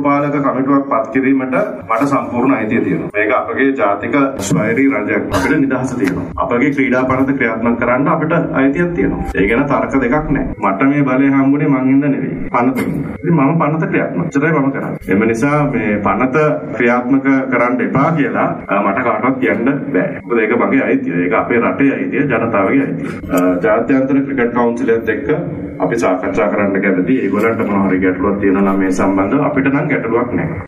අනුරපාලක කමිටුවක් පත් කිරීමට මට සම්පූර්ණ අයිතිය තියෙනවා. මේක අපගේ ජාතික ස්වෛරී රජයක්. අපිට නිදහස තියෙනවා. අපගේ ක්‍රීඩා පනත ක්‍රියාත්මක කරන්න අපිට අයිතියක් තියෙනවා. ඒ ගැන තර්ක දෙකක් නැහැ. මට මේ බලය හම්බුනේ මං හින්දා නෙවෙයි. පනතකින්. ඉතින් මම පනත ක්‍රියාත්මක. ඉතරයි මම කරන්නේ. එම නිසා මේ පනත ක්‍රියාත්මක කරන්න එපා කියලා මට කාටවත් කියන්න බෑ. මොකද ඒක මගේ අයිතිය. ඒක අපේ රටේ අයිතිය, ජනතාවගේ අයිතිය. ජාත්‍යන්තර ක්‍රිකට් කවුන්සිලයත් එක්ක අපි සාකච්ඡා කරන්න කැමතියි. ඒගොල්ලන්ට මොනවා හරි ගැටලුවක් තියෙනවා නම් මේ සම්බන්ධව අපිට නම් ගැටලුවක් නැහැ.